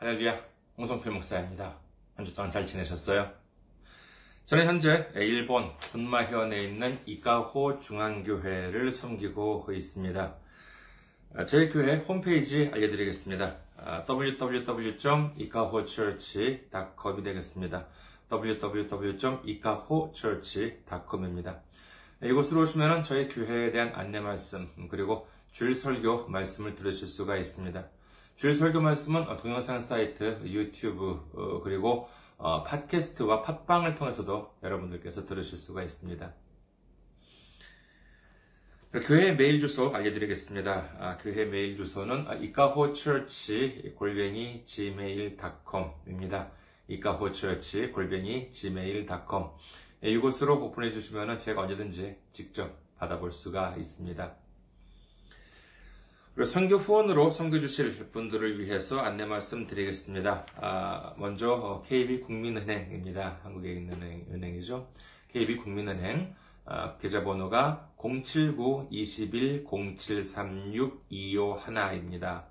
할렐루야, 홍성필 목사입니다. 한 주 동안 잘 지내셨어요? 저는 현재 일본 군마현에 있는 이카호 중앙교회를 섬기고 있습니다. 저희 교회 홈페이지 알려드리겠습니다. www.ikahochurch.com이 되겠습니다. www.ikahochurch.com입니다. 이곳으로 오시면 저희 교회에 대한 안내 말씀, 그리고 주일 설교 말씀을 들으실 수가 있습니다. 주일 설교 말씀은 동영상 사이트, 유튜브, 그리고 팟캐스트와 팟빵을 통해서도 여러분들께서 들으실 수가 있습니다. 교회 메일 주소 알려드리겠습니다. 교회 메일 주소는 이카호처치 골뱅이 gmail.com입니다. 이카호처치 골뱅이 gmail.com 이곳으로 오픈해 주시면 제가 언제든지 직접 받아볼 수가 있습니다. 그리고 선교 후원으로 섬겨주실 분들을 위해서 안내 말씀 드리겠습니다. 아, 먼저 KB 국민은행입니다. 한국에 있는 은행 이죠. KB 국민은행 아, 계좌번호가 079-21-0736-251입니다.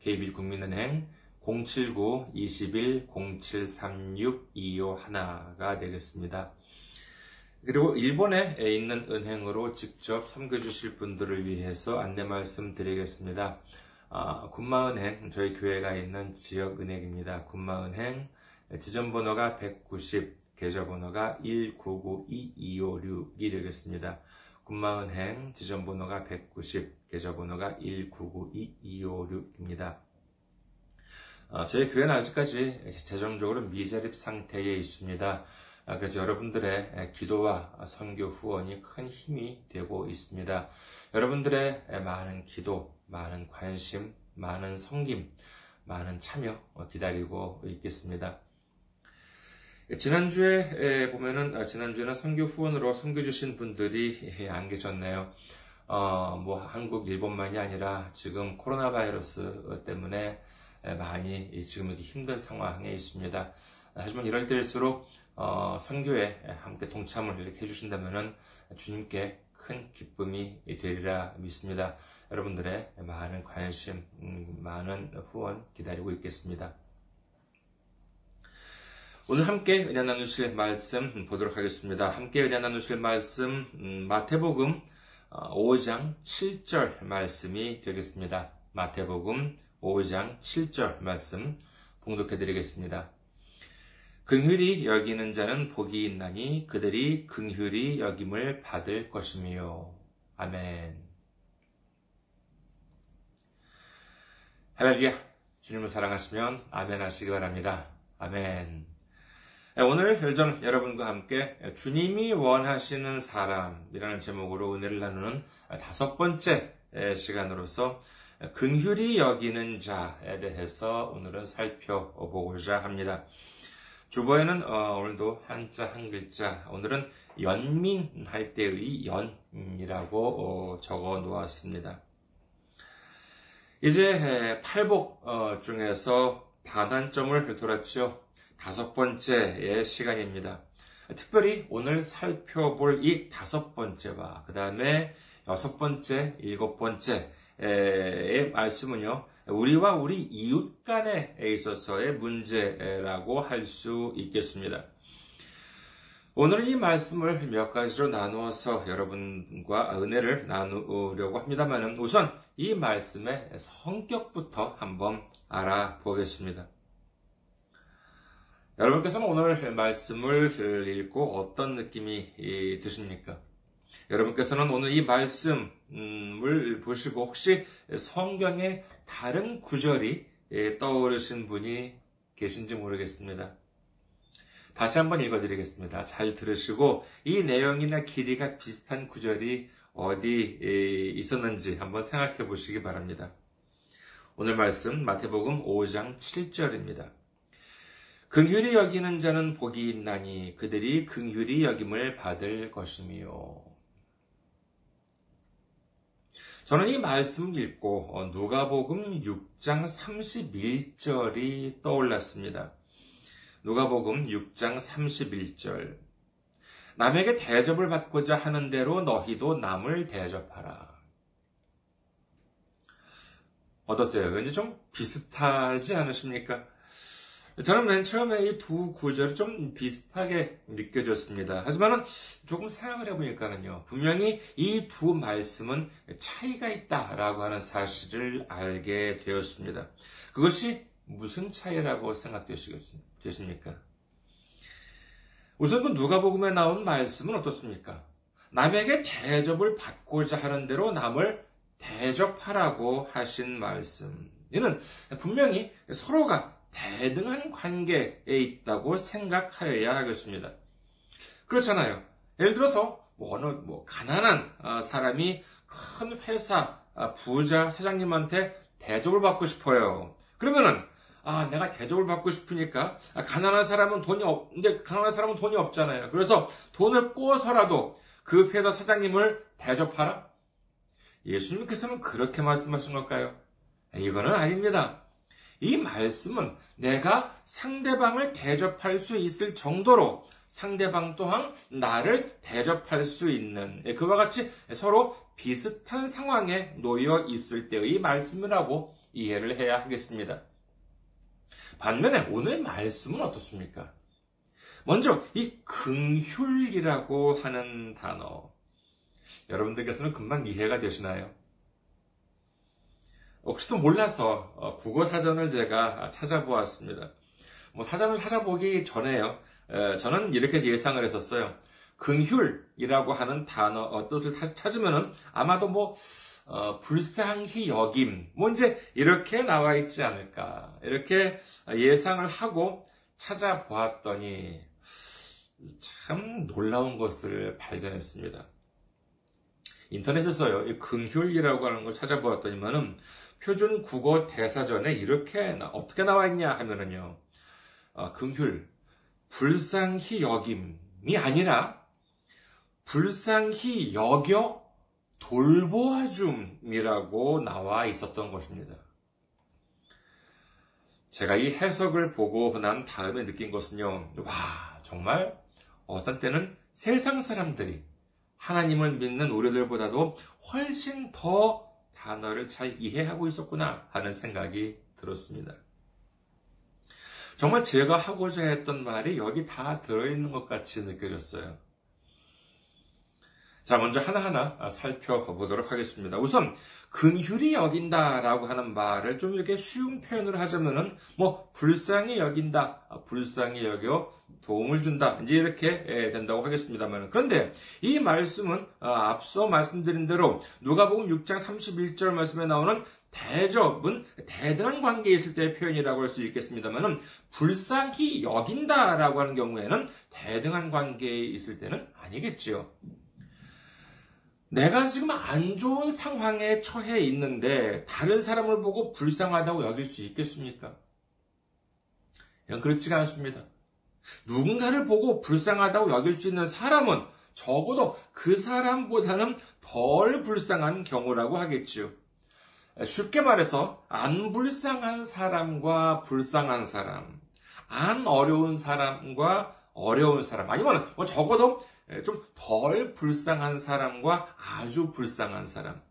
KB 국민은행 079-21-0736-251가 되겠습니다. 그리고 일본에 있는 은행으로 직접 섬겨주실 분들을 위해서 안내 말씀 드리겠습니다. 아, 군마은행, 저희 교회가 있는 지역은행입니다. 군마은행, 지점번호가 190, 계좌번호가 1992256이 되겠습니다. 군마은행, 지점번호가 190, 계좌번호가 1992256입니다. 아, 저희 교회는 아직까지 재정적으로 미자립 상태에 있습니다. 아, 그래서 여러분들의 기도와 선교 후원이 큰 힘이 되고 있습니다. 여러분들의 많은 기도, 많은 관심, 많은 성김, 많은 참여 기다리고 있겠습니다. 지난주에 보면은 아, 지난주에는 선교 후원으로 선교 주신 분들이 안 계셨네요. 어, 뭐 한국, 일본만이 아니라 지금 코로나 바이러스 때문에 많이 지금 이렇게 힘든 상황에 있습니다. 하지만 이럴 때일수록 어, 선교에 함께 동참을 이렇게 해주신다면 주님께 큰 기쁨이 되리라 믿습니다. 여러분들의 많은 관심, 음, 많은 후원 기다리고 있겠습니다. 오늘 함께 은혜 나누실 말씀 보도록 하겠습니다. 함께 은혜 나누실 말씀 음, 마태복음 5장 어, 7절 말씀이 되겠습니다. 마태복음 5장 7절 말씀 봉독해 드리겠습니다. 긍휼히 여기는 자는 복이 있나니 그들이 긍휼히 여김을 받을 것이며 아멘. 할렐루야. 주님을 사랑하시면 아멘 하시기 바랍니다. 아멘. 네, 오늘 전 여러분과 함께 주님이 원하시는 사람이라는 제목으로 은혜를 나누는 다섯 번째 시간으로서 긍휼히 여기는 자에 대해서 오늘은 살펴보고자 합니다. 주보에는 어, 오늘도 한자 한 글자 오늘은 연민할 때의 연이라고 어, 적어 놓았습니다. 이제 팔복 어, 중에서 반환점을 돌았죠. 다섯 번째의 시간입니다. 특별히 오늘 살펴볼 이 다섯 번째와 그 다음에 여섯 번째, 일곱 번째 의 말씀은요. 우리와 우리 이웃 간에 있어서의 문제라고 할 수 있겠습니다. 오늘은 이 말씀을 몇 가지로 나누어서 여러분과 은혜를 나누려고 합니다만 우선 이 말씀의 성격부터 한번 알아보겠습니다. 여러분께서는 오늘 말씀을 읽고 어떤 느낌이 드십니까? 여러분께서는 오늘 이 말씀을 보시고 혹시 성경의 다른 구절이 떠오르신 분이 계신지 모르겠습니다. 다시 한번 읽어드리겠습니다. 잘 들으시고 이 내용이나 길이가 비슷한 구절이 어디 있었는지 한번 생각해 보시기 바랍니다. 오늘 말씀 마태복음 5장 7절입니다. 긍휼히 여기는 자는 복이 있나니 그들이 긍휼히 여김을 받을 것이며 저는 이 말씀 읽고 어, 누가복음 6장 31절이 떠올랐습니다. 누가복음 6장 31절 남에게 대접을 받고자 하는 대로 너희도 남을 대접하라. 어떠세요? 왠지 좀 비슷하지 않으십니까? 저는 맨 처음에 이 두 구절이 좀 비슷하게 느껴졌습니다. 하지만은 조금 생각을 해보니까는요, 분명히 이 두 말씀은 차이가 있다라고 하는 사실을 알게 되었습니다. 그것이 무슨 차이라고 생각되십니까? 우선 그 누가복음에 나온 말씀은 어떻습니까? 남에게 대접을 받고자 하는 대로 남을 대접하라고 하신 말씀. 이는 분명히 서로가 대등한 관계에 있다고 생각하여야 하겠습니다. 그렇잖아요. 예를 들어서 뭐 어느 뭐 가난한 아, 사람이 큰 회사 아, 부자 사장님한테 대접을 받고 싶어요. 그러면은 아 내가 대접을 받고 싶으니까 아, 가난한 사람은 돈이 없 이제 가난한 사람은 돈이 없잖아요. 그래서 돈을 꼬서라도 그 회사 사장님을 대접하라. 예수님께서는 그렇게 말씀하신 걸까요? 이거는 아닙니다. 이 말씀은 내가 상대방을 대접할 수 있을 정도로 상대방 또한 나를 대접할 수 있는 예, 그와 같이 서로 비슷한 상황에 놓여 있을 때의 말씀이라고 이해를 해야 하겠습니다. 반면에 오늘 말씀은 어떻습니까? 먼저 이 긍휼이라고 하는 단어 여러분들께서는 금방 이해가 되시나요? 혹시도 몰라서 어, 국어 사전을 제가 찾아보았습니다. 뭐 사전을 찾아보기 전에요. 저는 이렇게 예상을 했었어요. 긍휼이라고 하는 단어 어, 뜻을 찾으면은 아마도 뭐 어, 불쌍히 여김 뭐 이제 이렇게 나와 있지 않을까 이렇게 예상을 하고 찾아보았더니 참 놀라운 것을 발견했습니다. 인터넷에서요, 이 긍휼이라고 하는 걸 찾아보았더니만은 표준 국어 대사전에 이렇게 어떻게 나와 있냐 하면은요, 어, 긍휼 불쌍히 여김이 아니라 불쌍히 여겨 돌보아줌이라고 나와 있었던 것입니다. 제가 이 해석을 보고 난 다음에 느낀 것은요, 와, 정말 어떤 때는 세상 사람들이 하나님을 믿는 우리들보다도 훨씬 더 단어를 잘 이해하고 있었구나 하는 생각이 들었습니다. 정말 제가 하고자 했던 말이 여기 다 들어있는 것 같이 느껴졌어요. 자, 먼저 하나하나 살펴보도록 하겠습니다. 우선, 근휼히 여긴다라고 하는 말을 좀 이렇게 쉬운 표현으로 하자면은, 뭐, 불쌍히 여긴다, 불쌍히 여겨 도움을 준다. 이제 이렇게 예, 된다고 하겠습니다만. 그런데 이 말씀은 어, 앞서 말씀드린 대로 누가복음 6장 31절 말씀에 나오는 대접은 대등한 관계에 있을 때의 표현이라고 할 수 있겠습니다만 불쌍히 여긴다라고 하는 경우에는 대등한 관계에 있을 때는 아니겠지요. 내가 지금 안 좋은 상황에 처해 있는데 다른 사람을 보고 불쌍하다고 여길 수 있겠습니까? 그렇지가 않습니다. 누군가를 보고 불쌍하다고 여길 수 있는 사람은 적어도 그 사람보다는 덜 불쌍한 경우라고 하겠죠. 쉽게 말해서 안 불쌍한 사람과 불쌍한 사람, 안 어려운 사람과 어려운 사람, 아니면 뭐 적어도 좀 덜 불쌍한 사람과 아주 불쌍한 사람,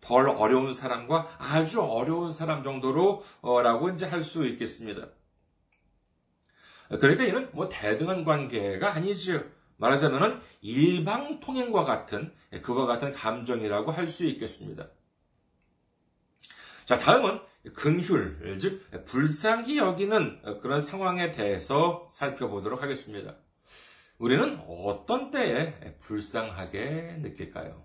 덜 어려운 사람과 아주 어려운 사람 정도로라고 이제 할 수 있겠습니다. 그러니까 이는 뭐 대등한 관계가 아니죠. 말하자면은 일방 통행과 같은 그와 같은 감정이라고 할 수 있겠습니다. 자, 다음은 근휼, 즉 불쌍히 여기는 그런 상황에 대해서 살펴보도록 하겠습니다. 우리는 어떤 때에 불쌍하게 느낄까요?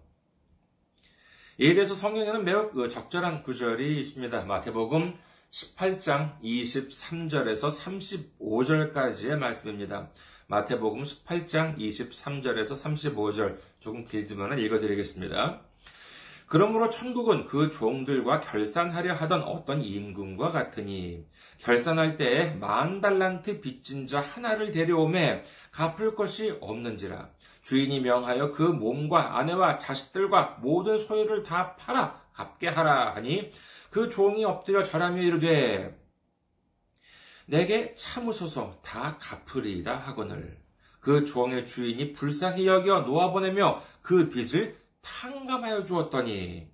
이에 대해서 성경에는 매우 적절한 구절이 있습니다. 마태복음 18장 23절에서 35절까지의 말씀입니다. 마태복음 18장 23절에서 35절 조금 길지만 읽어드리겠습니다. 그러므로 천국은 그 종들과 결산하려 하던 어떤 임금과 같으니 결산할 때에 만 달란트 빚진 자 하나를 데려오매 갚을 것이 없는지라. 주인이 명하여 그 몸과 아내와 자식들과 모든 소유를 다 팔아 갚게 하라 하니 그 종이 엎드려 절하며 이르되 내게 참으소서 다 갚으리이다 하거늘. 그 종의 주인이 불쌍히 여겨 놓아보내며 그 빚을 탕감하여 주었더니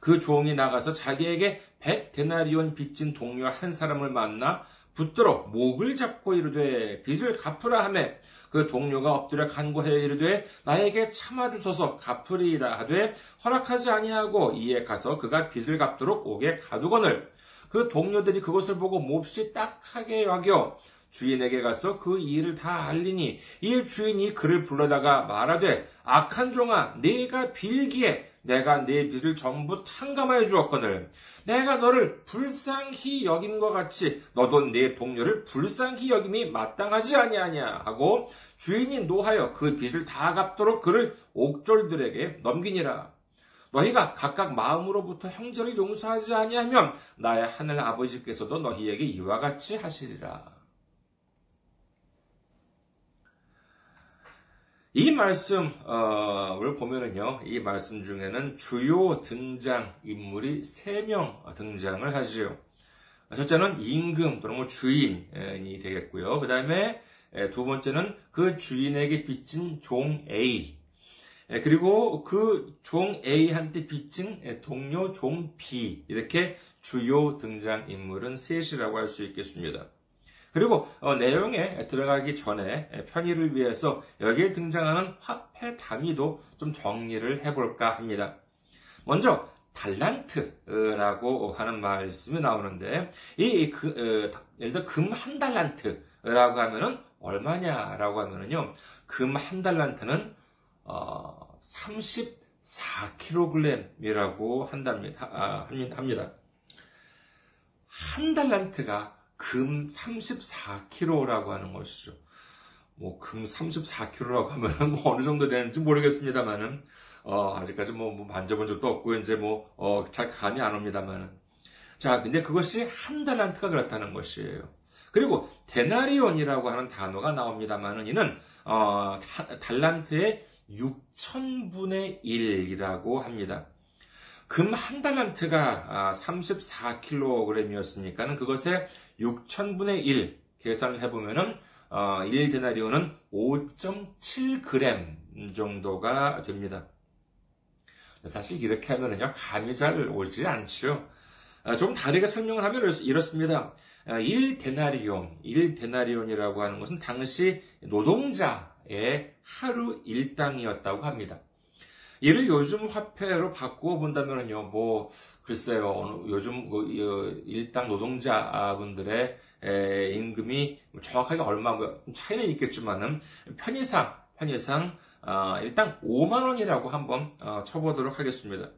그그 종이 나가서 자기에게 백 데나리온 빚진 동료 한 사람을 만나 붙들어 목을 잡고 이르되 빚을 갚으라 하매 그 동료가 엎드려 간구하여 이르되 나에게 참아 주소서 갚으리이다 하되 허락하지 아니하고 이에 가서 그가 빚을 갚도록 옥에 가두거늘 그 동료들이 그것을 보고 몹시 딱하게 여겨 주인에게 가서 그 일을 다 알리니 이에 주인이 그를 불러다가 말하되 악한 종아 네가 빌기에 내가 네 빚을 전부 탕감하여 주었거늘. 내가 너를 불쌍히 여김과 같이 너도 네 동료를 불쌍히 여김이 마땅하지 아니하냐? 하고 주인이 노하여 그 빚을 다 갚도록 그를 옥졸들에게 넘기니라. 너희가 각각 마음으로부터 형제를 용서하지 아니하면 나의 하늘 아버지께서도 너희에게 이와 같이 하시리라. 이 말씀을 보면은요, 이 말씀 중에는 주요 등장 인물이 세명 등장을 하지요. 첫째는 임금 또는 뭐 주인이 되겠고요. 그 다음에 두 번째는 그 주인에게 빚진 종 A. 그리고 그 종 A한테 빚진 동료 종 B. 이렇게 주요 등장 인물은 셋이라고 할 수 있겠습니다. 그리고 어, 내용에 들어가기 전에 편의를 위해서 여기에 등장하는 화폐 단위도 좀 정리를 해볼까 합니다. 먼저 달란트라고 하는 말씀이 나오는데 이 그, 어, 예를 들어 금 한 달란트라고 하면은 얼마냐라고 하면은요 금 한 달란트는 어, 34kg이라고 한답니다. 아, 합니다. 한 달란트가 금 34kg라고 하는 것이죠. 뭐, 금 34kg라고 하면 뭐 어느 정도 되는지 모르겠습니다만은, 어, 아직까지 뭐, 뭐, 만져본 적도 없고, 이제 뭐, 어, 잘 감이 안 옵니다만은. 자, 근데 그것이 한 달란트가 그렇다는 것이에요. 그리고 데나리온이라고 하는 단어가 나옵니다만은 이는, 어, 달란트의 6천분의 1이라고 합니다. 금 한 달란트가 34kg이었으니까는 그것의 6천분의 1 계산을 해보면은 1데나리온은 어, 5.7g 정도가 됩니다. 사실 이렇게 하면은요, 감이 잘 오지 않죠. 아, 좀 다르게 설명을 하면 이렇습니다. 1데나리온, 아, 1데나리온이라고 하는 것은 당시 노동자의 하루 일당이었다고 합니다. 이를 요즘 화폐로 바꾸어 본다면요, 뭐, 글쎄요, 요즘 그, 일당 노동자분들의 임금이 정확하게 얼마, 뭐 차이는 있겠지만은, 편의상, 편의상, 아, 일당 5만원이라고 한번 어, 쳐보도록 하겠습니다.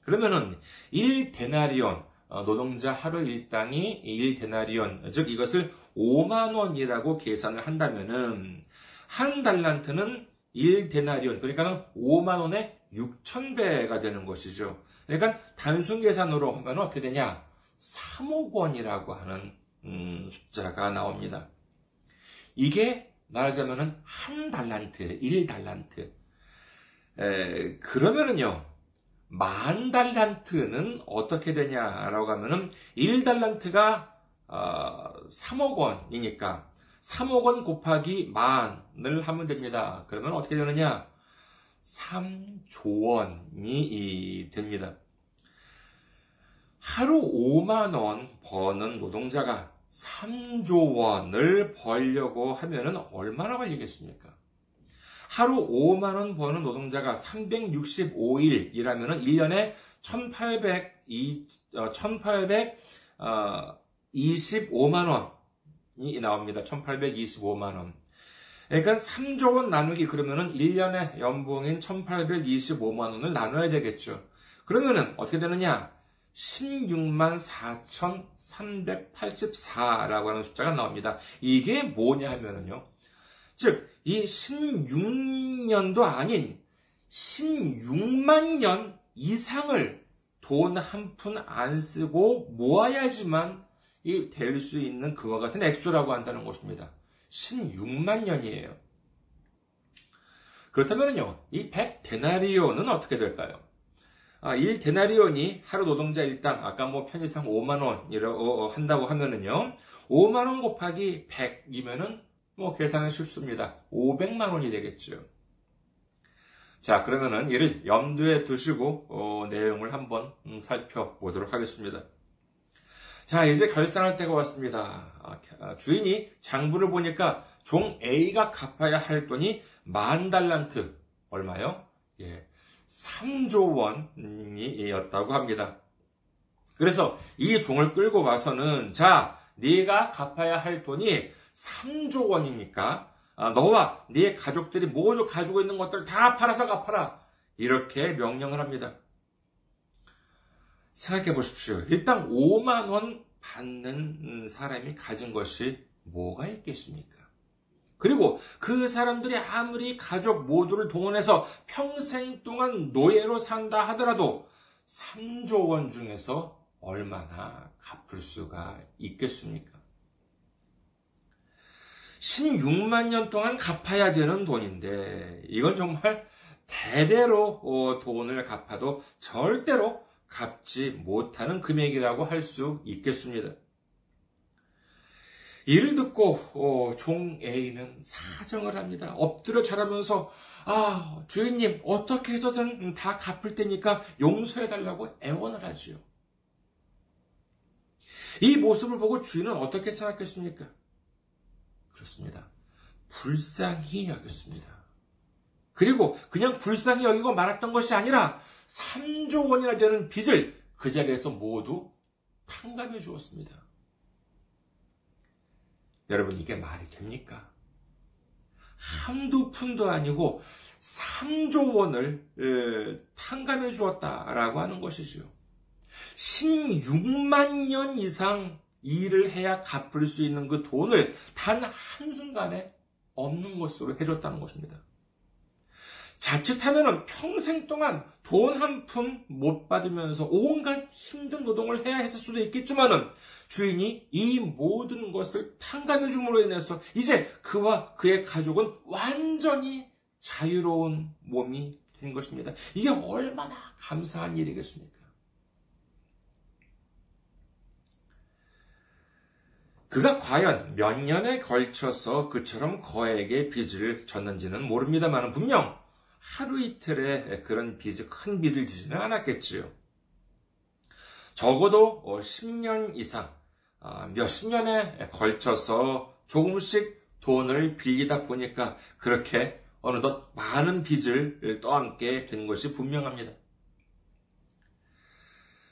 그러면은, 1데나리온, 어, 노동자 하루 일당이 1데나리온, 즉 이것을 5만원이라고 계산을 한다면은, 한 달란트는 1데나리온, 그러니까는 5만 원에 6천 배가 되는 것이죠. 그러니까 단순 계산으로 하면 어떻게 되냐? 3억 원이라고 하는 음, 숫자가 나옵니다. 이게 말하자면은 한 달란트, 1달란트. 에, 그러면은요, 만 달란트는 어떻게 되냐라고 하면은 1달란트가 어, 3억 원이니까 3억 원 곱하기 만을 하면 됩니다. 그러면 어떻게 되느냐? 3조 원이 됩니다. 하루 5만 원 버는 노동자가 3조 원을 벌려고 하면은 얼마나 걸리겠습니까? 하루 5만 원 버는 노동자가 365일 일하면은 1년에 1800, 1825만 원 이 나옵니다. 1825만 원. 그러니까 3조 원 나누기 그러면은 1년의 연봉인 1825만 원을 나눠야 되겠죠. 그러면은 어떻게 되느냐? 16만 4,384라고 하는 숫자가 나옵니다. 이게 뭐냐 하면은요. 즉, 이 16년도 아닌 16만 년 이상을 돈 한 푼 안 쓰고 모아야지만 될 수 있는 그와 같은 액수라고 한다는 것입니다. 16만 년이에요. 그렇다면요, 이 100데나리온은 어떻게 될까요? 아, 1데나리온이 하루 노동자 일당, 아까 뭐 편의상 5만원이라고 한다고 하면은요, 5만원 곱하기 100이면은 뭐 계산은 쉽습니다. 500만원이 되겠죠. 자, 그러면은 이를 염두에 두시고 어, 내용을 한번 음, 살펴보도록 하겠습니다. 자, 이제 결산할 때가 왔습니다. 아, 아, 주인이 장부를 보니까 종 A가 갚아야 할 돈이 만 달란트, 얼마요? 예, 3조 원이었다고 합니다. 그래서 이 종을 끌고 와서는 자, 네가 갚아야 할 돈이 3조 원이니까 아, 너와 네 가족들이 모두 가지고 있는 것들 다 팔아서 갚아라. 이렇게 명령을 합니다. 생각해 보십시오. 일단 5만 원 받는 사람이 가진 것이 뭐가 있겠습니까? 그리고 그 사람들이 아무리 가족 모두를 동원해서 평생 동안 노예로 산다 하더라도 3조 원 중에서 얼마나 갚을 수가 있겠습니까? 16만 년 동안 갚아야 되는 돈인데, 이건 정말 대대로 어, 돈을 갚아도 절대로 갚지 못하는 금액이라고 할 수 있겠습니다. 이를 듣고 어, 종 A는 사정을 합니다. 엎드려 절하면서 아 주인님 어떻게 해서든 다 갚을 테니까 용서해 달라고 애원을 하지요. 이 모습을 보고 주인은 어떻게 생각했습니까? 그렇습니다. 불쌍히 여겼습니다. 그리고 그냥 불쌍히 여기고 말았던 것이 아니라 3조 원이나 되는 빚을 그 자리에서 모두 탕감해 주었습니다. 여러분, 이게 말이 됩니까? 한두 푼도 아니고 3조 원을 탕감해 주었다라고 하는 것이지요. 16만 년 이상 일을 해야 갚을 수 있는 그 돈을 단 한순간에 없는 것으로 해줬다는 것입니다. 자칫하면 평생 동안 돈 한 푼 못 받으면서 온갖 힘든 노동을 해야 했을 수도 있겠지만은 주인이 이 모든 것을 탕감해 줌으로 인해서 이제 그와 그의 가족은 완전히 자유로운 몸이 된 것입니다. 이게 얼마나 감사한 일이겠습니까? 그가 과연 몇 년에 걸쳐서 그처럼 거액의 빚을 졌는지는 모릅니다만 분명 하루 이틀에 그런 빚, 큰 빚을 지지는 않았겠지요. 적어도 10년 이상, 아, 몇십 년에 걸쳐서 조금씩 돈을 빌리다 보니까 그렇게 어느덧 많은 빚을 떠안게 된 것이 분명합니다.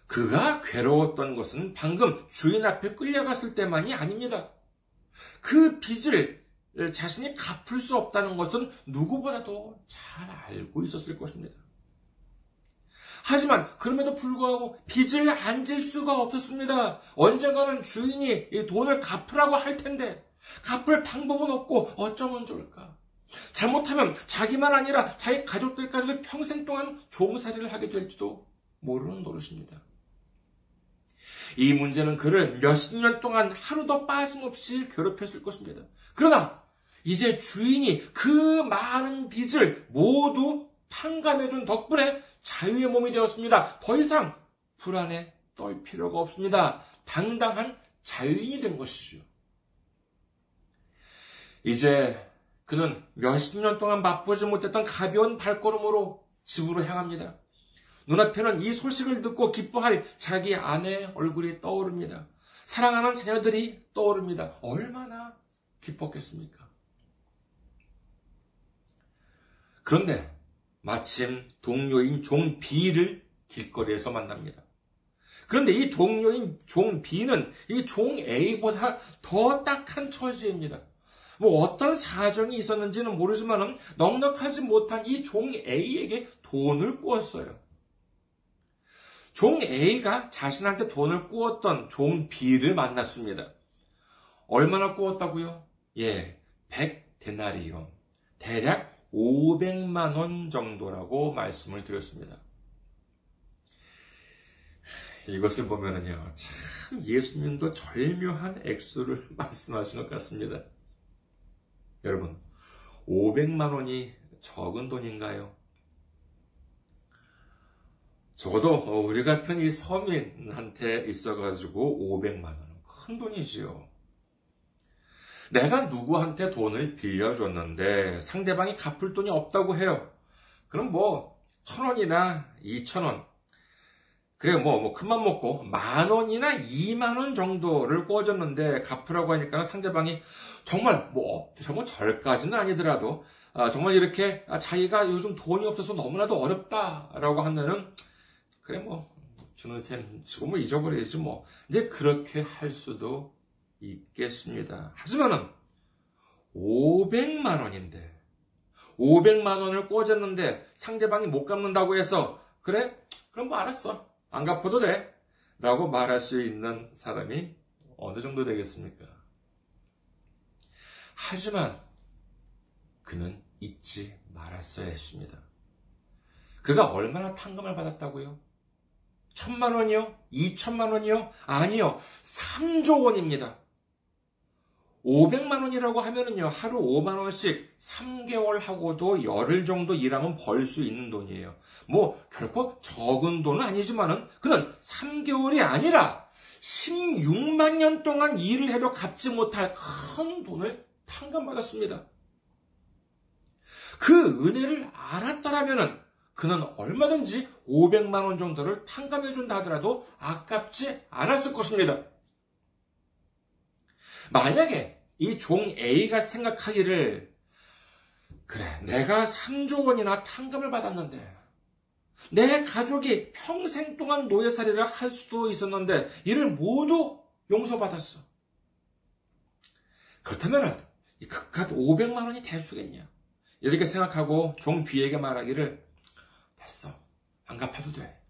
그가 괴로웠던 것은 방금 주인 앞에 끌려갔을 때만이 아닙니다. 그 빚을 자신이 갚을 수 없다는 것은 누구보다도 잘 알고 있었을 것입니다. 하지만 그럼에도 불구하고 빚을 안 질 수가 없었습니다. 언젠가는 주인이 이 돈을 갚으라고 할 텐데 갚을 방법은 없고 어쩌면 좋을까? 잘못하면 자기만 아니라 자기 가족들까지도 평생 동안 종살이를 하게 될지도 모르는 노릇입니다. 이 문제는 그를 몇십 년 동안 하루도 빠짐없이 괴롭혔을 것입니다. 그러나 이제 주인이 그 많은 빚을 모두 탕감해준 덕분에 자유의 몸이 되었습니다. 더 이상 불안에 떨 필요가 없습니다. 당당한 자유인이 된 것이죠. 이제 그는 몇십 년 동안 맛보지 못했던 가벼운 발걸음으로 집으로 향합니다. 눈앞에는 이 소식을 듣고 기뻐할 자기 아내의 얼굴이 떠오릅니다. 사랑하는 자녀들이 떠오릅니다. 얼마나 기뻤겠습니까? 그런데 마침 동료인 종 B를 길거리에서 만납니다. 그런데 이 동료인 종 B는 이 종 A보다 더 딱한 처지입니다. 뭐 어떤 사정이 있었는지는 모르지만 넉넉하지 못한 이 종 A에게 돈을 꾸었어요. 종 A가 자신한테 돈을 꾸었던 종 B를 만났습니다. 얼마나 꾸었다고요? 예, 100 데나리온. 대략 500만 원 정도라고 말씀을 드렸습니다. 이것을 보면은요, 참 예수님도 절묘한 액수를 말씀하신 것 같습니다. 여러분, 500만 원이 적은 돈인가요? 적어도 우리 같은 이 서민한테 있어가지고 500만 원은 큰 돈이지요. 내가 누구한테 돈을 빌려줬는데 상대방이 갚을 돈이 없다고 해요. 그럼 뭐, 천 원이나 이천 원. 그래, 뭐, 뭐, 큰맘 먹고, 만 원이나 이만 원 정도를 꿔줬는데, 갚으라고 하니까 상대방이 정말, 뭐, 엎드려 절까지는 아니더라도, 아, 정말 이렇게 아, 자기가 요즘 돈이 없어서 너무나도 어렵다라고 하면은, 그래, 뭐, 주는 셈 치고 뭐 잊어버리지 뭐. 이제 그렇게 할 수도 있겠습니다. 하지만은, 500만 원인데, 500만 원을 꿔줬는데 상대방이 못 갚는다고 해서, 그래? 그럼 뭐 알았어. 안 갚아도 돼. 라고 말할 수 있는 사람이 어느 정도 되겠습니까? 하지만 그는 잊지 말았어야 했습니다. 그가 얼마나 탕감을 받았다고요? 천만 원이요? 이천만 원이요? 아니요. 3조 원입니다. 500만 원이라고 하면은요, 하루 5만 원씩 3개월 하고도 열흘 정도 일하면 벌 수 있는 돈이에요. 뭐, 결코 적은 돈은 아니지만은, 그는 3개월이 아니라 16만 년 동안 일을 해도 갚지 못할 큰 돈을 탕감받았습니다. 그 은혜를 알았더라면은, 그는 얼마든지 500만 원 정도를 탕감해준다 하더라도 아깝지 않았을 것입니다. 만약에 이 종 A가 생각하기를 그래 내가 3조 원이나 탕감을 받았는데 내 가족이 평생 동안 노예살이를 할 수도 있었는데 이를 모두 용서받았어. 그렇다면 그깟 500만 원이 될 수겠냐? 이렇게 생각하고 종 B에게 말하기를 됐어. 안 갚아도 돼.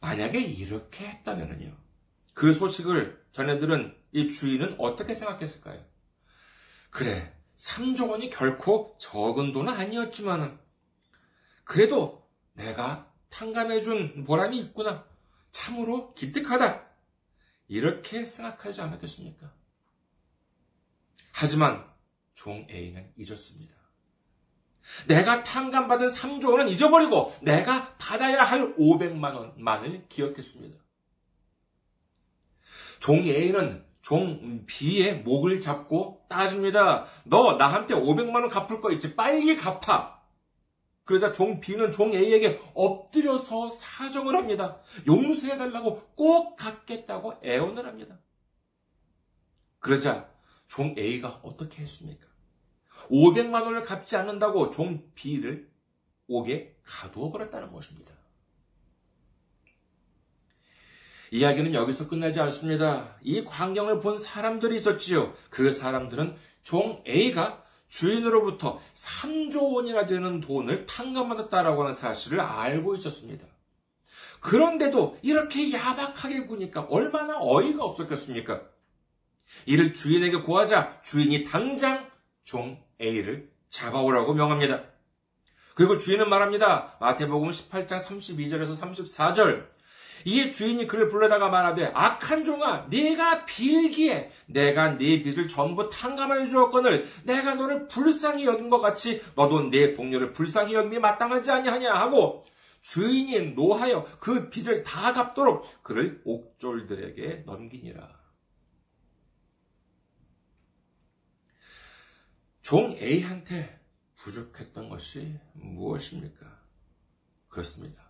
만약에 이렇게 했다면요. 그 소식을 전해들은 이 주인은 어떻게 생각했을까요? 그래, 3조 원이 결코 적은 돈은 아니었지만은, 그래도 내가 탕감해준 보람이 있구나. 참으로 기특하다. 이렇게 생각하지 않았겠습니까? 하지만 종 A는 잊었습니다. 내가 탕감받은 3조 원은 잊어버리고 내가 받아야 할 500만 원만을 기억했습니다. 종 A는 종 B의 목을 잡고 따집니다. 너 나한테 500만 원 갚을 거 있지? 빨리 갚아. 그러자 종 B는 종 A에게 엎드려서 사정을 합니다. 용서해달라고 꼭 갚겠다고 애원을 합니다. 그러자 종 A가 어떻게 했습니까? 500만 원을 갚지 않는다고 종 B를 옥에 가두어 버렸다는 것입니다. 이야기는 여기서 끝나지 않습니다. 이 광경을 본 사람들이 있었지요. 그 사람들은 종 A가 주인으로부터 3조 원이나 되는 돈을 탕감받았다라고 하는 사실을 알고 있었습니다. 그런데도 이렇게 야박하게 구니까 얼마나 어이가 없었겠습니까? 이를 주인에게 구하자 주인이 당장 종 A를 잡아오라고 명합니다. 그리고 주인은 말합니다. 마태복음 18장 32절에서 34절. 이에 주인이 그를 불러다가 말하되 악한 종아 네가 빌기에 내가 네 빚을 전부 탕감하여 주었거늘 내가 너를 불쌍히 여긴 것 같이 너도 내 동료를 불쌍히 여김이 마땅하지 아니하냐 하고 주인이 노하여 그 빚을 다 갚도록 그를 옥졸들에게 넘기니라. 종 A한테 부족했던 것이 무엇입니까? 그렇습니다.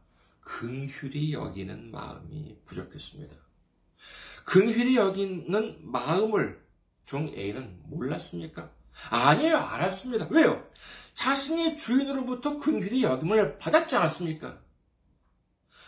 긍휼히 여기는 마음이 부족했습니다. 긍휼히 여기는 마음을 종 A는 몰랐습니까? 아니에요, 알았습니다. 왜요? 자신이 주인으로부터 긍휼히 여김을 받았지 않았습니까?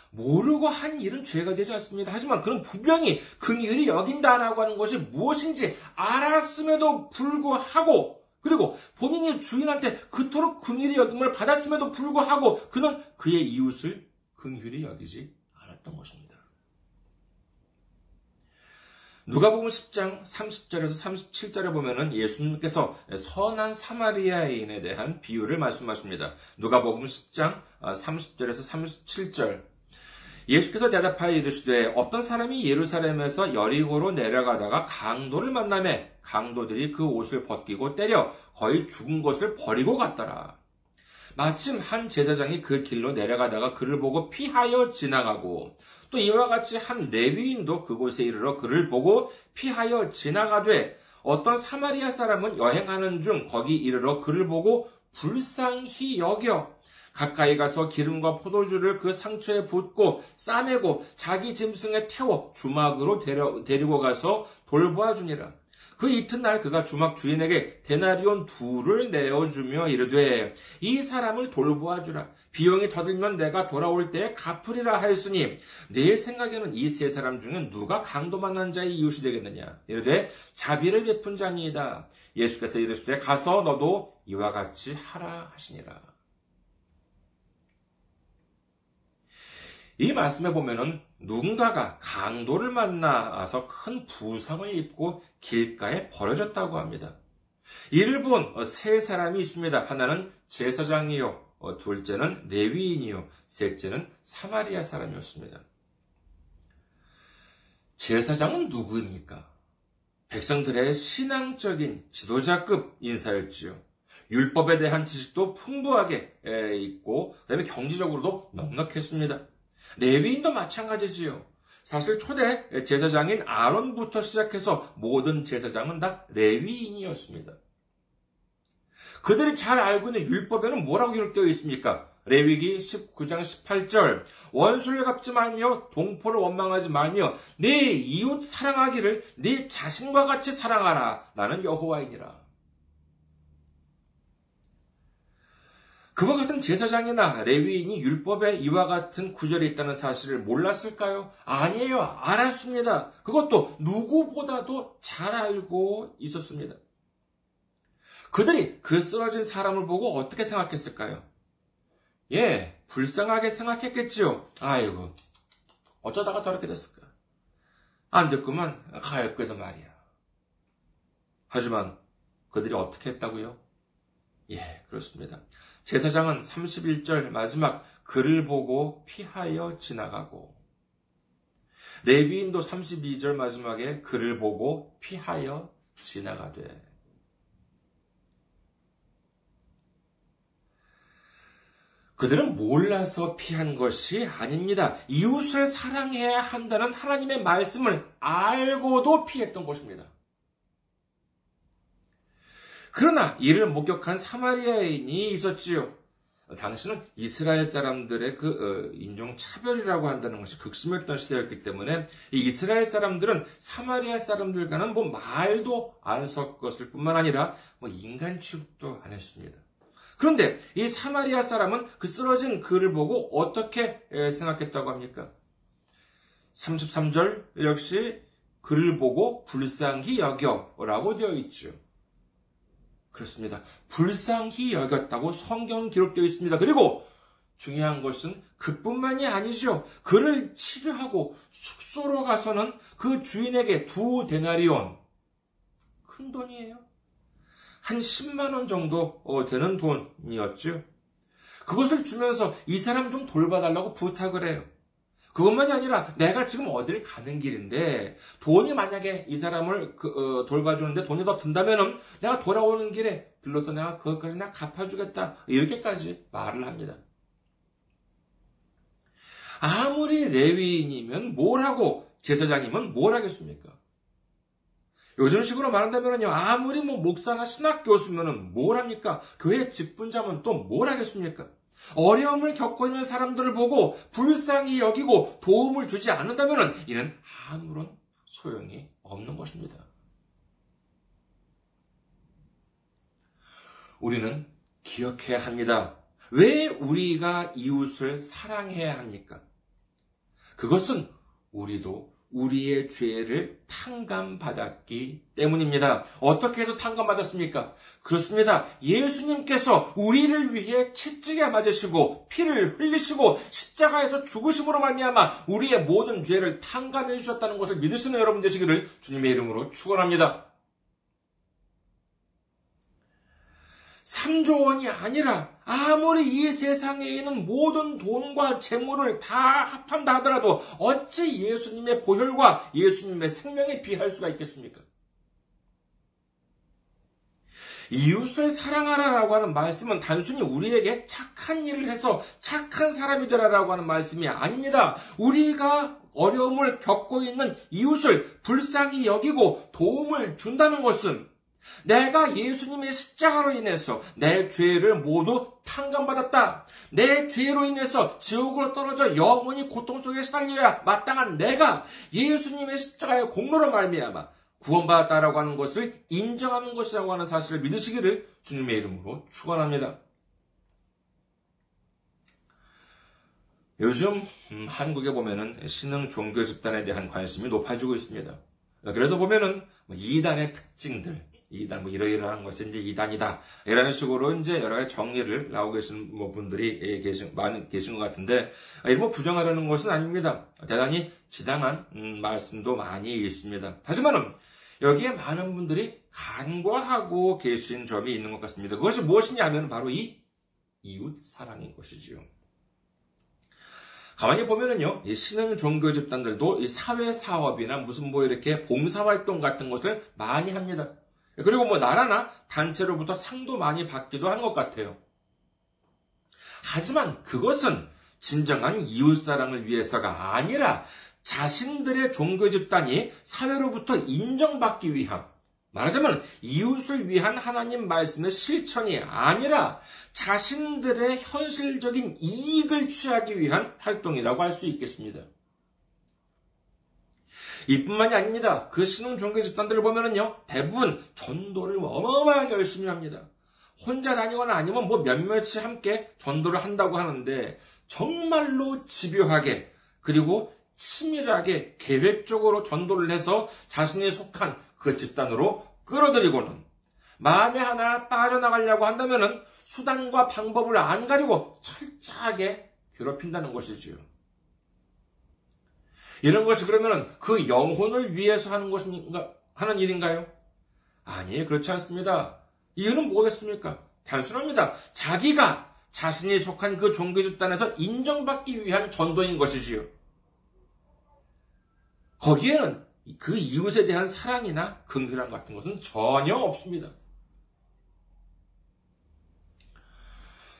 모르고 한 일은 죄가 되지 않습니다. 하지만 그런 분명히 긍휼히 여긴다라고 하는 것이 무엇인지 알았음에도 불구하고 그리고 본인이 주인한테 그토록 긍휼히 여김을 받았음에도 불구하고 그는 그의 이웃을 긍휼히 여기지 않았던 것입니다. 누가복음 10장 30절에서 37절에 보면은 예수님께서 선한 사마리아인에 대한 비유를 말씀하십니다. 누가복음 10장 30절에서 37절 예수께서 대답하여 이르시되 어떤 사람이 예루살렘에서 여리고로 내려가다가 강도를 만남에 강도들이 그 옷을 벗기고 때려 거의 죽은 것을 버리고 갔더라. 마침 한 제사장이 그 길로 내려가다가 그를 보고 피하여 지나가고 또 이와 같이 한 레위인도 그곳에 이르러 그를 보고 피하여 지나가되 어떤 사마리아 사람은 여행하는 중 거기 이르러 그를 보고 불쌍히 여겨 가까이 가서 기름과 포도주를 그 상처에 붓고 싸매고 자기 짐승에 태워 주막으로 데려, 데리고 가서 돌보아 주니라. 그 이튿날 그가 주막 주인에게 데나리온 둘을 내어주며 이르되 이 사람을 돌보아 주라. 비용이 더 들면 내가 돌아올 때에 갚으리라 하였으니 내 생각에는 이 세 사람 중에 누가 강도 만난 자의 이웃이 되겠느냐. 이르되 자비를 베푼 자니이다. 예수께서 이르시되 가서 너도 이와 같이 하라 하시니라. 이 말씀에 보면은 누군가가 강도를 만나서 큰 부상을 입고 길가에 버려졌다고 합니다. 이를 본 세 사람이 있습니다. 하나는 제사장이요, 어, 둘째는 레위인이요, 셋째는 사마리아 사람이었습니다. 제사장은 누구입니까? 백성들의 신앙적인 지도자급 인사였지요. 율법에 대한 지식도 풍부하게 있고, 그 다음에 경제적으로도 넉넉했습니다. 레위인도 마찬가지지요. 사실 초대 제사장인 아론부터 시작해서 모든 제사장은 다 레위인이었습니다. 그들이 잘 알고 있는 율법에는 뭐라고 기록되어 있습니까? 레위기 19장 18절 원수를 갚지 말며 동포를 원망하지 말며 내 이웃 사랑하기를 네 자신과 같이 사랑하라 나는 여호와이니라. 그와 같은 제사장이나 레위인이 율법에 이와 같은 구절이 있다는 사실을 몰랐을까요? 아니에요. 알았습니다. 그것도 누구보다도 잘 알고 있었습니다. 그들이 그 쓰러진 사람을 보고 어떻게 생각했을까요? 예, 불쌍하게 생각했겠지요. 아이고, 어쩌다가 저렇게 됐을까? 안 됐구만, 가엾게도 말이야. 하지만 그들이 어떻게 했다고요? 예, 그렇습니다. 제사장은 31절 마지막 글을 보고 피하여 지나가고 레비인도 32절 마지막에 글을 보고 피하여 지나가되 그들은 몰라서 피한 것이 아닙니다. 이웃을 사랑해야 한다는 하나님의 말씀을 알고도 피했던 것입니다. 그러나 이를 목격한 사마리아인이 있었지요. 당신은 이스라엘 사람들의 그 어, 인종 차별이라고 한다는 것이 극심했던 시대였기 때문에 이 이스라엘 사람들은 사마리아 사람들과는 뭐 말도 안 섞었을 뿐만 아니라 뭐 인간 취급도 안 했습니다. 그런데 이 사마리아 사람은 그 쓰러진 그를 보고 어떻게 생각했다고 합니까? 33절 역시 그를 보고 불쌍히 여겨라고 되어 있죠. 그렇습니다. 불쌍히 여겼다고 성경 기록되어 있습니다. 그리고 중요한 것은 그뿐만이 아니죠. 그를 치료하고 숙소로 가서는 그 주인에게 두 데나리온 큰 돈이에요. 한 10만 원 정도 어, 되는 돈이었죠. 그것을 주면서 이 사람 좀 돌봐달라고 부탁을 해요. 그것만이 아니라 내가 지금 어디를 가는 길인데 돈이 만약에 이 사람을 그, 어, 돌봐주는데 돈이 더 든다면은 내가 돌아오는 길에 들러서 내가 그것까지 내가 갚아주겠다 이렇게까지 말을 합니다. 아무리 레위인이면 뭘 하고 제사장이면 뭘 하겠습니까? 요즘 식으로 말한다면요, 아무리 뭐 목사나 신학 교수면은 뭘 합니까? 교회 직분자면 또 뭘 하겠습니까? 어려움을 겪고 있는 사람들을 보고 불쌍히 여기고 도움을 주지 않는다면 이는 아무런 소용이 없는 것입니다. 우리는 기억해야 합니다. 왜 우리가 이웃을 사랑해야 합니까? 그것은 우리도 우리의 죄를 탕감받았기 때문입니다. 어떻게 해서 탕감받았습니까? 그렇습니다. 예수님께서 우리를 위해 채찍에 맞으시고 피를 흘리시고 십자가에서 죽으심으로 말미암아 우리의 모든 죄를 탕감해 주셨다는 것을 믿으시는 여러분 되시기를 주님의 이름으로 축원합니다. 3조 원이 아니라 아무리 이 세상에 있는 모든 돈과 재물을 다 합한다 하더라도 어찌 예수님의 보혈과 예수님의 생명에 비할 수가 있겠습니까? 이웃을 사랑하라라고 하는 말씀은 단순히 우리에게 착한 일을 해서 착한 사람이 되라라고 하는 말씀이 아닙니다. 우리가 어려움을 겪고 있는 이웃을 불쌍히 여기고 도움을 준다는 것은 내가 예수님의 십자가로 인해서 내 죄를 모두 탕감받았다. 내 죄로 인해서 지옥으로 떨어져 영원히 고통 속에 시달려야 마땅한 내가 예수님의 십자가의 공로로 말미암아 구원받았다라고 하는 것을 인정하는 것이라고 하는 사실을 믿으시기를 주님의 이름으로 축원합니다. 요즘 음, 한국에 보면은 신흥 종교 집단에 대한 관심이 높아지고 있습니다. 그래서 보면은 뭐 이단의 특징들, 이단 뭐 이러이러한 것이 이제 이단이다 이라는 식으로 이제 여러 가지 정리를 나오고 계신 뭐 분들이 예, 계신 많이 계신 것 같은데 아, 이거 뭐 부정하려는 것은 아닙니다. 대단히 지당한 음, 말씀도 많이 있습니다. 하지만은 여기에 많은 분들이 간과하고 계신 점이 있는 것 같습니다. 그것이 무엇이냐면 바로 이 이웃 사랑인 것이지요. 가만히 보면은요, 이 신흥 종교 집단들도 이 사회 사업이나 무슨 뭐 이렇게 봉사활동 같은 것을 많이 합니다. 그리고 뭐 나라나 단체로부터 상도 많이 받기도 하는 것 같아요. 하지만 그것은 진정한 이웃사랑을 위해서가 아니라 자신들의 종교 집단이 사회로부터 인정받기 위함, 말하자면 이웃을 위한 하나님 말씀의 실천이 아니라 자신들의 현실적인 이익을 취하기 위한 활동이라고 할 수 있겠습니다. 이뿐만이 아닙니다. 그 신흥 종교 집단들을 보면은요, 대부분 전도를 어마어마하게 열심히 합니다. 혼자 다니거나 아니면 뭐 몇몇이 함께 전도를 한다고 하는데, 정말로 집요하게, 그리고 치밀하게 계획적으로 전도를 해서 자신이 속한 그 집단으로 끌어들이고는 만에 하나 빠져나가려고 한다면은 수단과 방법을 안 가리고 철저하게 괴롭힌다는 것이지요. 이런 것이 그러면 그 영혼을 위해서 하는 것인가, 하는 일인가요? 아니, 그렇지 않습니다. 이유는 뭐겠습니까? 단순합니다. 자기가 자신이 속한 그 종교 집단에서 인정받기 위한 전도인 것이지요. 거기에는 그 이웃에 대한 사랑이나 긍휼함 같은 것은 전혀 없습니다.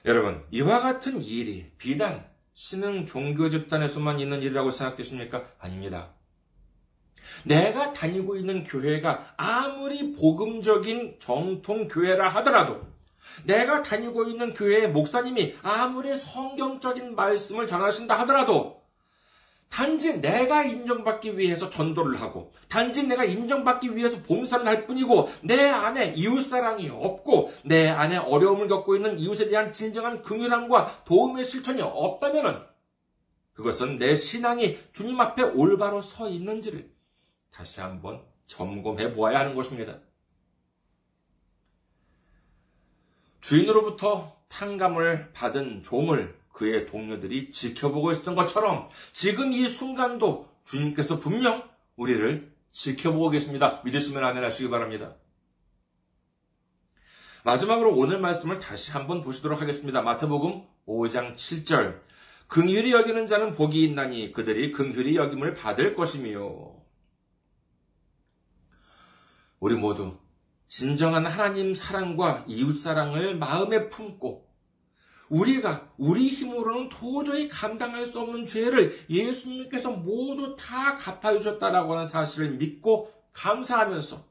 여러분, 이와 같은 일이 비단 신흥 종교 집단에서만 있는 일이라고 생각되십니까? 아닙니다. 내가 다니고 있는 교회가 아무리 복음적인 정통 교회라 하더라도 내가 다니고 있는 교회의 목사님이 아무리 성경적인 말씀을 전하신다 하더라도 단지 내가 인정받기 위해서 전도를 하고, 단지 내가 인정받기 위해서 봉사를 할 뿐이고, 내 안에 이웃사랑이 없고, 내 안에 어려움을 겪고 있는 이웃에 대한 진정한 긍휼함과 도움의 실천이 없다면 그것은 내 신앙이 주님 앞에 올바로 서 있는지를 다시 한번 점검해 보아야 하는 것입니다. 주인으로부터 탕감을 받은 종을 그의 동료들이 지켜보고 있었던 것처럼 지금 이 순간도 주님께서 분명 우리를 지켜보고 계십니다. 믿으시면 아멘 하시기 바랍니다. 마지막으로 오늘 말씀을 다시 한번 보시도록 하겠습니다. 마태복음 5장 7절. 긍휼히 여기는 자는 복이 있나니 그들이 긍휼히 여김을 받을 것이며 우리 모두 진정한 하나님 사랑과 이웃 사랑을 마음에 품고 우리가 우리 힘으로는 도저히 감당할 수 없는 죄를 예수님께서 모두 다 갚아 주셨다라고 하는 사실을 믿고 감사하면서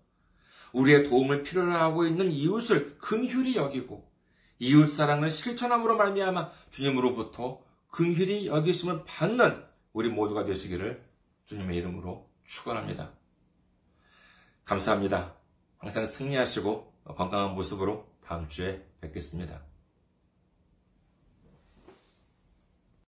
우리의 도움을 필요로 하고 있는 이웃을 긍휼히 여기고 이웃 사랑을 실천함으로 말미암아 주님으로부터 긍휼히 여기심을 받는 우리 모두가 되시기를 주님의 이름으로 축원합니다. 감사합니다. 항상 승리하시고 건강한 모습으로 다음 주에 뵙겠습니다.